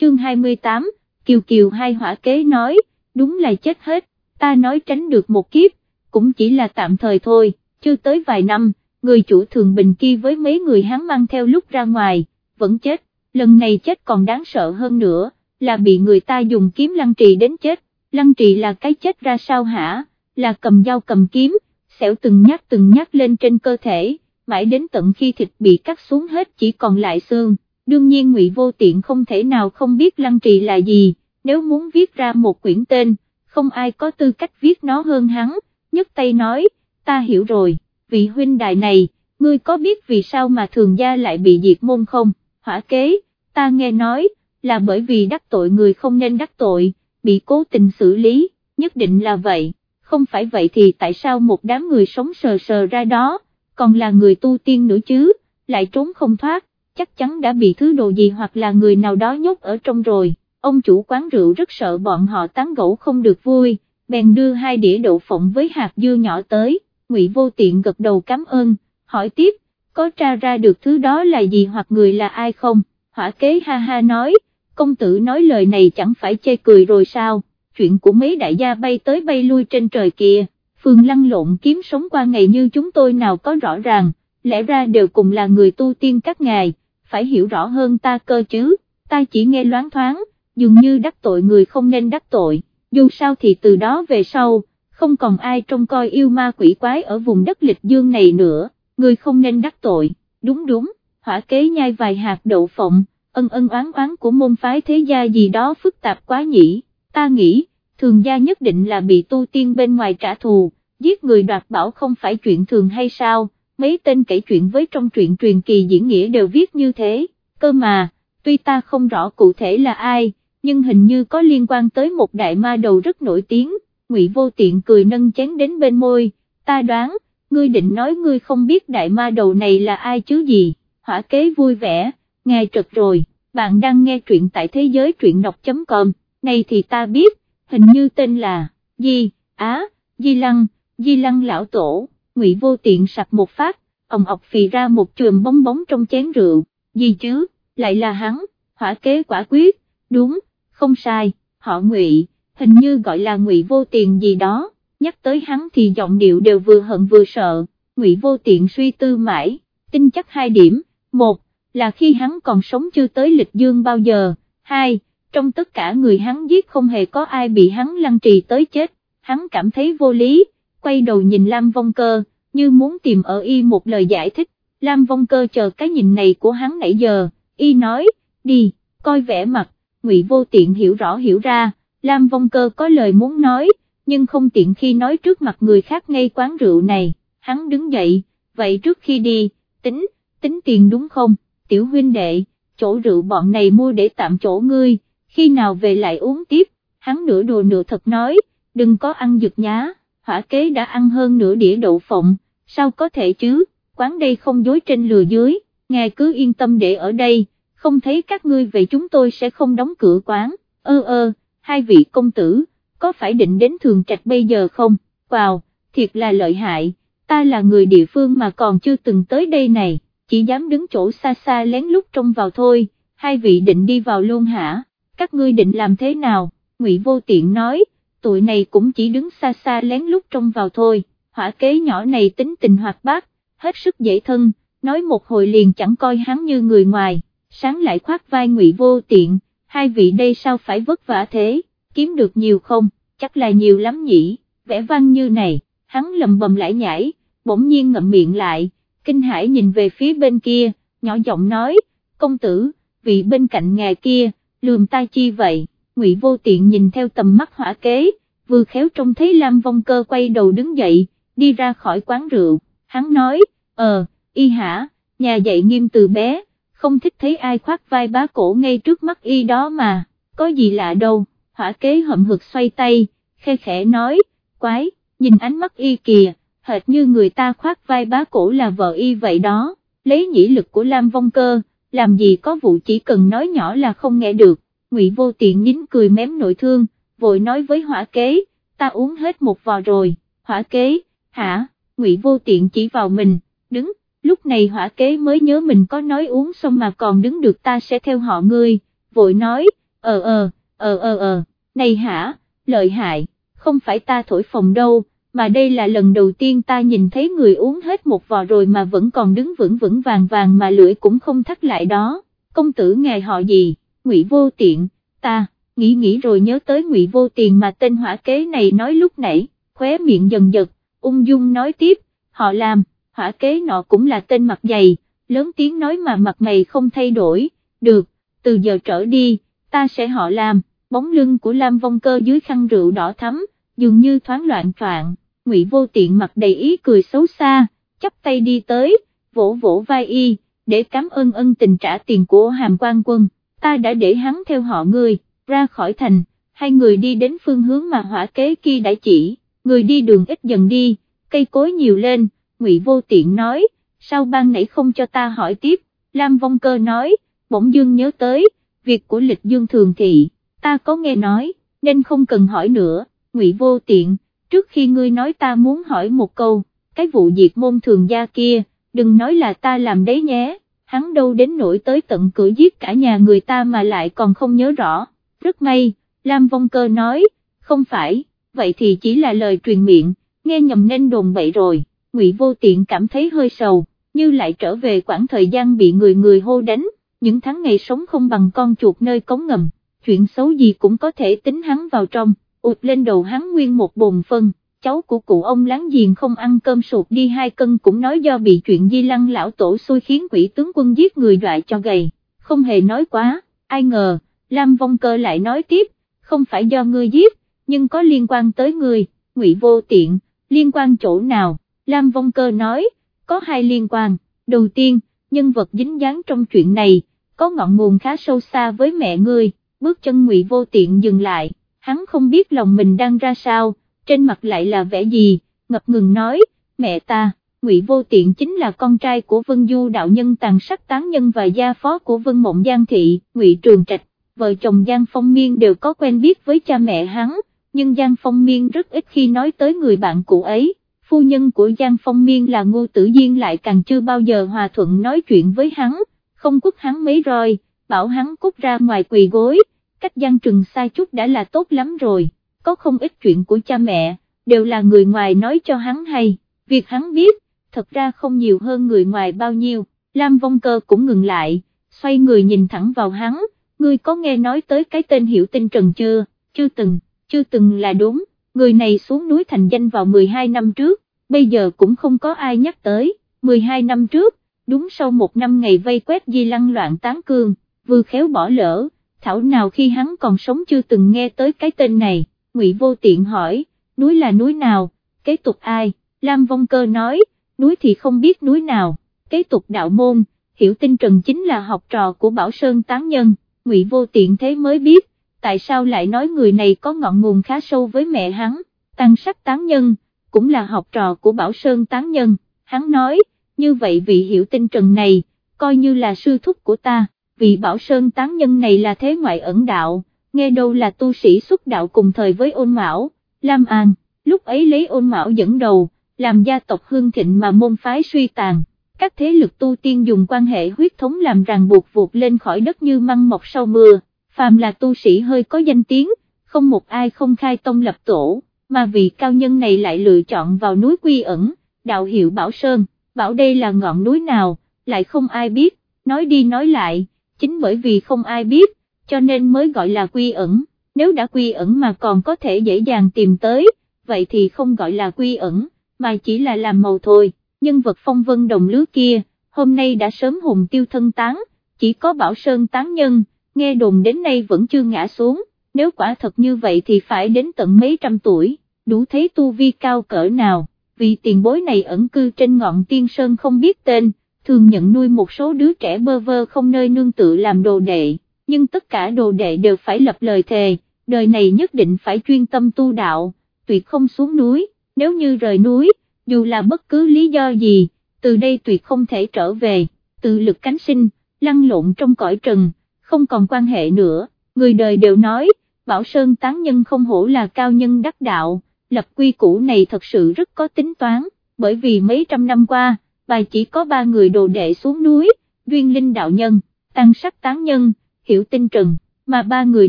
chương 28, Kiều Kiều hai hỏa kế nói, đúng là chết hết, ta nói tránh được một kiếp, cũng chỉ là tạm thời thôi, chưa tới vài năm, người chủ thường bình kia với mấy người hắn mang theo lúc ra ngoài, vẫn chết, lần này chết còn đáng sợ hơn nữa, là bị người ta dùng kiếm lăng trì đến chết, lăng trì là cái chết ra sao hả, là cầm dao cầm kiếm, xẻo từng nhát từng nhát lên trên cơ thể, mãi đến tận khi thịt bị cắt xuống hết chỉ còn lại xương, đương nhiên ngụy vô tiện không thể nào không biết lăng trì là gì, nếu muốn viết ra một quyển tên, không ai có tư cách viết nó hơn hắn, nhất tay nói, ta hiểu rồi, vị huynh đài này, ngươi có biết vì sao mà thường gia lại bị diệt môn không, hỏa kế, ta nghe nói, là bởi vì đắc tội người không nên đắc tội, bị cố tình xử lý, nhất định là vậy, không phải vậy thì tại sao một đám người sống sờ sờ ra đó, còn là người tu tiên nữa chứ, lại trốn không thoát, chắc chắn đã bị thứ đồ gì hoặc là người nào đó nhốt ở trong rồi, ông chủ quán rượu rất sợ bọn họ tán gẫu không được vui, bèn đưa hai đĩa đậu phộng với hạt dưa nhỏ tới, ngụy vô tiện gật đầu cảm ơn, hỏi tiếp, có tra ra được thứ đó là gì hoặc người là ai không, hỏa kế ha ha nói, công tử nói lời này chẳng phải chê cười rồi sao, chuyện của mấy đại gia bay tới bay lui trên trời kia, phường lăn lộn kiếm sống qua ngày như chúng tôi nào có rõ ràng, lẽ ra đều cùng là người tu tiên các ngài, phải hiểu rõ hơn ta cơ chứ, ta chỉ nghe loáng thoáng, dường như đắc tội người không nên đắc tội, dù sao thì từ đó về sau, không còn ai trông coi yêu ma quỷ quái ở vùng đất lịch dương này nữa, người không nên đắc tội, đúng đúng, hỏa kế nhai vài hạt đậu phộng, ân ân oán oán của môn phái thế gia gì đó phức tạp quá nhỉ, ta nghĩ, thường gia nhất định là bị tu tiên bên ngoài trả thù, giết người đoạt bảo không phải chuyện thường hay sao, mấy tên kể chuyện với trong truyện truyền kỳ diễn nghĩa đều viết như thế, cơ mà, tuy ta không rõ cụ thể là ai, nhưng hình như có liên quan tới một đại ma đầu rất nổi tiếng, ngụy vô tiện cười nâng chén đến bên môi, ta đoán, ngươi định nói ngươi không biết đại ma đầu này là ai chứ gì, hỏa kế vui vẻ, nghe trật rồi, bạn đang nghe truyện tại thế giới truyện đọc.com, này thì ta biết, hình như tên là, Di, Á, Di Lăng, Di Lăng lão tổ, ngụy vô tiện sặc một phát, ông ọc phì ra một chùm bóng bóng trong chén rượu, gì chứ, lại là hắn, hỏa kế quả quyết, đúng, không sai, họ ngụy, hình như gọi là ngụy vô tiền gì đó, nhắc tới hắn thì giọng điệu đều vừa hận vừa sợ, ngụy vô tiện suy tư mãi, tin chắc hai điểm, một, là khi hắn còn sống chưa tới lịch dương bao giờ, hai, trong tất cả người hắn giết không hề có ai bị hắn lăng trì tới chết, hắn cảm thấy vô lý, quay đầu nhìn Lam Vong Cơ, như muốn tìm ở y một lời giải thích, Lam Vong Cơ chờ cái nhìn này của hắn nãy giờ, y nói, đi, coi vẻ mặt, ngụy vô tiện hiểu rõ hiểu ra, Lam Vong Cơ có lời muốn nói, nhưng không tiện khi nói trước mặt người khác ngay quán rượu này, hắn đứng dậy, vậy trước khi đi, tính, tính tiền đúng không, tiểu huynh đệ, chỗ rượu bọn này mua để tạm chỗ ngươi, khi nào về lại uống tiếp, hắn nửa đồ nửa thật nói, đừng có ăn giật nhá, hỏa kế đã ăn hơn nửa đĩa đậu phộng, sao có thể chứ, quán đây không dối trên lừa dưới, ngài cứ yên tâm để ở đây, không thấy các ngươi về chúng tôi sẽ không đóng cửa quán, ơ ơ, hai vị công tử, có phải định đến thường trạch bây giờ không, wow, thiệt là lợi hại, ta là người địa phương mà còn chưa từng tới đây này, chỉ dám đứng chỗ xa xa lén lút trông vào thôi, hai vị định đi vào luôn hả, các ngươi định làm thế nào, ngụy vô tiện nói, tụi này cũng chỉ đứng xa xa lén lút trông vào thôi, hỏa kế nhỏ này tính tình hoạt bát, hết sức dễ thân, nói một hồi liền chẳng coi hắn như người ngoài, sáng lại khoác vai ngụy vô tiện, hai vị đây sao phải vất vả thế, kiếm được nhiều không, chắc là nhiều lắm nhỉ, vẽ văn như này, hắn lầm bầm lại nhảy, bỗng nhiên ngậm miệng lại, kinh hải nhìn về phía bên kia, nhỏ giọng nói, công tử, vị bên cạnh ngài kia, lườm tai chi vậy, ngụy vô tiện nhìn theo tầm mắt hỏa kế, vừa khéo trông thấy Lam Vong Cơ quay đầu đứng dậy, đi ra khỏi quán rượu, hắn nói, ờ, y hả, nhà dạy nghiêm từ bé, không thích thấy ai khoác vai bá cổ ngay trước mắt y đó mà, có gì lạ đâu, hỏa kế hậm hực xoay tay, khe khẽ nói, quái, nhìn ánh mắt y kìa, hệt như người ta khoác vai bá cổ là vợ y vậy đó, lấy nhĩ lực của Lam Vong Cơ, làm gì có vụ chỉ cần nói nhỏ là không nghe được, ngụy vô tiện nín cười mém nội thương, vội nói với hỏa kế, ta uống hết một vò rồi, hỏa kế, hả, ngụy vô tiện chỉ vào mình, đứng, lúc này hỏa kế mới nhớ mình có nói uống xong mà còn đứng được ta sẽ theo họ ngươi, vội nói, ờ ờ, ờ ờ ờ, này hả, lợi hại, không phải ta thổi phòng đâu, mà đây là lần đầu tiên ta nhìn thấy người uống hết một vò rồi mà vẫn còn đứng vững vững vàng vàng mà lưỡi cũng không thắt lại đó, công tử ngài họ gì, ngụy vô tiện, ta, nghĩ nghĩ rồi nhớ tới ngụy vô tiền mà tên hỏa kế này nói lúc nãy, khóe miệng dần giật, ung dung nói tiếp, họ làm, hỏa kế nọ cũng là tên mặt dày, lớn tiếng nói mà mặt mày không thay đổi, được, từ giờ trở đi, ta sẽ họ làm, bóng lưng của Lam Vong Cơ dưới khăn rượu đỏ thắm, dường như thoáng loạn troạn, ngụy vô tiện mặt đầy ý cười xấu xa, chắp tay đi tới, vỗ vỗ vai y, để cảm ơn ân tình trả tiền của hàm quan quân, ta đã để hắn theo họ người ra khỏi thành, hai người đi đến phương hướng mà hỏa kế kia đã chỉ, người đi đường ít dần đi, cây cối nhiều lên, ngụy vô tiện nói, sao ban nãy không cho ta hỏi tiếp, Lam Vong Cơ nói, bỗng dương nhớ tới, việc của lịch dương thường thị, ta có nghe nói, nên không cần hỏi nữa, ngụy vô tiện, trước khi ngươi nói ta muốn hỏi một câu, cái vụ diệt môn thường gia kia, đừng nói là ta làm đấy nhé, hắn đâu đến nỗi tới tận cửa giết cả nhà người ta mà lại còn không nhớ rõ, rất may, Lam Vong Cơ nói, không phải, vậy thì chỉ là lời truyền miệng, nghe nhầm nên đồn bậy rồi, ngụy vô tiện cảm thấy hơi sầu, như lại trở về quãng thời gian bị người người hô đánh, những tháng ngày sống không bằng con chuột nơi cống ngầm, chuyện xấu gì cũng có thể tính hắn vào trong, ụt lên đầu hắn nguyên một bồn phân, cháu của cụ ông láng giềng không ăn cơm sụt đi hai cân cũng nói do bị chuyện di lăng lão tổ xui khiến quỷ tướng quân giết người dọa cho gầy, không hề nói quá, ai ngờ, Lam Vong Cơ lại nói tiếp, không phải do ngươi giết, nhưng có liên quan tới ngươi, ngụy vô tiện, liên quan chỗ nào, Lam Vong Cơ nói, có hai liên quan, đầu tiên, nhân vật dính dáng trong chuyện này, có ngọn nguồn khá sâu xa với mẹ ngươi, bước chân ngụy vô tiện dừng lại, hắn không biết lòng mình đang ra sao, trên mặt lại là vẻ gì, ngập ngừng nói, mẹ ta, ngụy vô tiện chính là con trai của Vân Du đạo nhân tàn sắc tán nhân và gia phó của Vân Mộng Giang Thị, ngụy Trường Trạch, vợ chồng Giang Phong Miên đều có quen biết với cha mẹ hắn, nhưng Giang Phong Miên rất ít khi nói tới người bạn cũ ấy. Phu nhân của Giang Phong Miên là Ngô Tử Diên lại càng chưa bao giờ hòa thuận nói chuyện với hắn, không quất hắn mấy roi, bảo hắn cút ra ngoài quỳ gối, cách Giang Trừng sai chút đã là tốt lắm rồi, có không ít chuyện của cha mẹ, đều là người ngoài nói cho hắn hay, việc hắn biết, thật ra không nhiều hơn người ngoài bao nhiêu, Lam Vong Cơ cũng ngừng lại, xoay người nhìn thẳng vào hắn, ngươi có nghe nói tới cái tên hiểu tinh trần chưa, chưa từng, chưa từng là đúng. Người này xuống núi thành danh vào 12 năm trước, bây giờ cũng không có ai nhắc tới, 12 năm trước, đúng sau một năm ngày vây quét di lăng loạn tán cương, vừa khéo bỏ lỡ, thảo nào khi hắn còn sống chưa từng nghe tới cái tên này, ngụy vô tiện hỏi, núi là núi nào, kế tục ai, Lam Vong Cơ nói, núi thì không biết núi nào, kế tục đạo môn, hiểu tinh trần chính là học trò của Bảo Sơn Tán Nhân, ngụy vô tiện thế mới biết, tại sao lại nói người này có ngọn nguồn khá sâu với mẹ hắn, tăng sắc tán nhân, cũng là học trò của Bảo Sơn tán nhân, hắn nói, như vậy vị hiểu tinh trần này, coi như là sư thúc của ta, vị Bảo Sơn tán nhân này là thế ngoại ẩn đạo, nghe đâu là tu sĩ xuất đạo cùng thời với ôn mão, Lam An, lúc ấy lấy ôn mão dẫn đầu, làm gia tộc hương thịnh mà môn phái suy tàn. Các thế lực tu tiên dùng quan hệ huyết thống làm ràng buộc vụt lên khỏi đất như măng mọc sau mưa, phàm là tu sĩ hơi có danh tiếng, không một ai không khai tông lập tổ, mà vị cao nhân này lại lựa chọn vào núi quy ẩn, đạo hiệu Bảo Sơn, bảo đây là ngọn núi nào, lại không ai biết, nói đi nói lại, chính bởi vì không ai biết, cho nên mới gọi là quy ẩn, nếu đã quy ẩn mà còn có thể dễ dàng tìm tới, vậy thì không gọi là quy ẩn, mà chỉ là làm màu thôi, nhân vật phong vân đồng lứa kia, hôm nay đã sớm hùng tiêu thân tán, chỉ có Bảo Sơn tán nhân, nghe đồn đến nay vẫn chưa ngã xuống, nếu quả thật như vậy thì phải đến tận mấy trăm tuổi, đủ thấy tu vi cao cỡ nào, vì tiền bối này ẩn cư trên ngọn tiên sơn không biết tên, thường nhận nuôi một số đứa trẻ bơ vơ không nơi nương tự làm đồ đệ, nhưng tất cả đồ đệ đều phải lập lời thề, đời này nhất định phải chuyên tâm tu đạo, tuyệt không xuống núi, nếu như rời núi, dù là bất cứ lý do gì, từ đây tuyệt không thể trở về, tự lực cánh sinh, lăn lộn trong cõi trần không còn quan hệ nữa, người đời đều nói, Bảo Sơn tán nhân không hổ là cao nhân đắc đạo, lập quy củ này thật sự rất có tính toán, bởi vì mấy trăm năm qua, bà chỉ có ba người đồ đệ xuống núi, duyên linh đạo nhân, tăng sắc tán nhân, hiểu tinh trần, mà ba người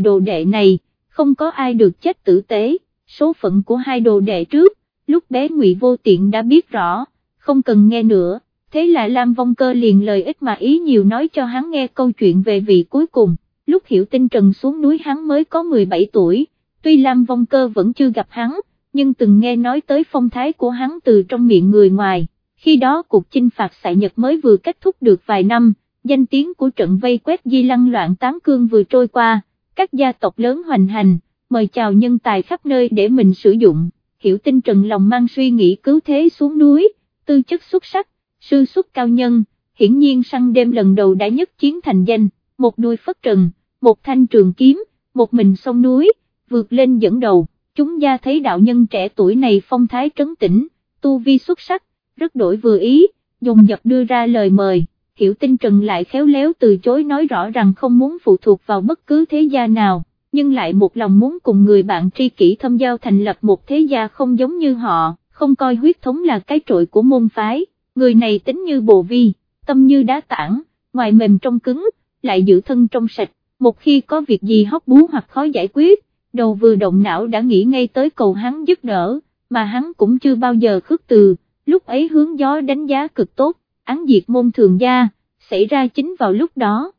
đồ đệ này, không có ai được chết tử tế, số phận của hai đồ đệ trước, lúc bé ngụy vô tiện đã biết rõ, không cần nghe nữa, thế là Lam Vong Cơ liền lời ít mà ý nhiều nói cho hắn nghe câu chuyện về vị cuối cùng, lúc hiểu tinh trần xuống núi hắn mới có 17 tuổi, tuy Lam Vong Cơ vẫn chưa gặp hắn, nhưng từng nghe nói tới phong thái của hắn từ trong miệng người ngoài, khi đó cuộc chinh phạt xạ Nhật mới vừa kết thúc được vài năm, danh tiếng của trận vây quét di lăng loạn tán cương vừa trôi qua, các gia tộc lớn hoành hành, mời chào nhân tài khắp nơi để mình sử dụng, hiểu tinh trần lòng mang suy nghĩ cứu thế xuống núi, tư chất xuất sắc, sư xuất cao nhân, hiển nhiên săn đêm lần đầu đã nhất chiến thành danh, một đuôi phất trần, một thanh trường kiếm, một mình sông núi, vượt lên dẫn đầu, chúng gia thấy đạo nhân trẻ tuổi này phong thái trấn tĩnh, tu vi xuất sắc, rất đổi vừa ý, dùng dập đưa ra lời mời, hiểu tinh trần lại khéo léo từ chối nói rõ rằng không muốn phụ thuộc vào bất cứ thế gia nào, nhưng lại một lòng muốn cùng người bạn tri kỷ thâm giao thành lập một thế gia không giống như họ, không coi huyết thống là cái trội của môn phái, người này tính như bồ vi, tâm như đá tảng, ngoài mềm trong cứng, lại giữ thân trong sạch, một khi có việc gì hóc bú hoặc khó giải quyết, đầu vừa động não đã nghĩ ngay tới cầu hắn giúp đỡ, mà hắn cũng chưa bao giờ khước từ, lúc ấy hướng gió đánh giá cực tốt, án diệt môn thường gia, xảy ra chính vào lúc đó.